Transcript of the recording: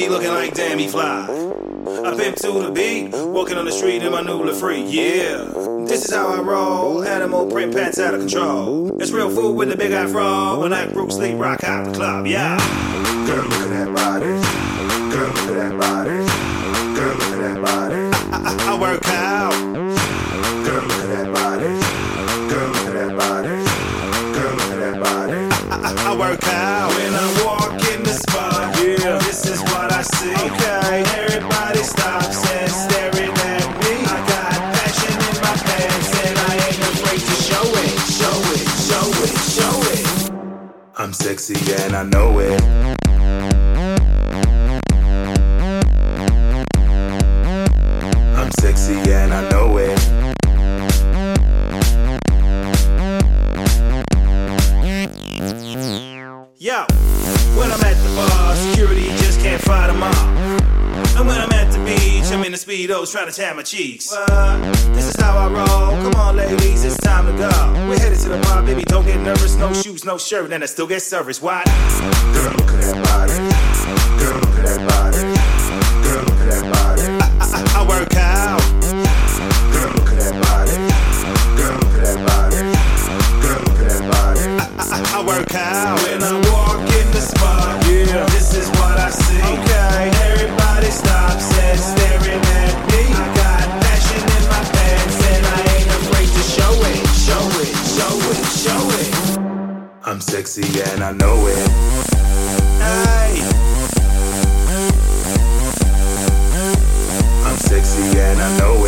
be looking like damn he fly. I pimp to the beat, walking on the street in my new free. Yeah, this is how I roll. Animal print pants out of control. It's real food with a big afro. When I Bruce Lee rock out the club. Yeah. Girl, look at that body. Girl, look at that body. Girl, look at that body. I, I, I work out. Girl, look at that body. Girl, look at that body. Girl, look at that body. I, I, I work out. When I walk I'm sexy and I know it. I'm sexy and I know it. Yo, when I'm at the bar, security just can't fight them all. And when I'm at the beach, I'm in the speedos trying to tan my cheeks. What? This is how I roll. Come on, ladies, it's time to go. We're headed to the bar, baby. Don't get nervous. No shoes, no shirt, and I still get service. What? Girl, look at that body. Girl, look at that body. Sexy and I know it. Hey, I'm sexy and I know it.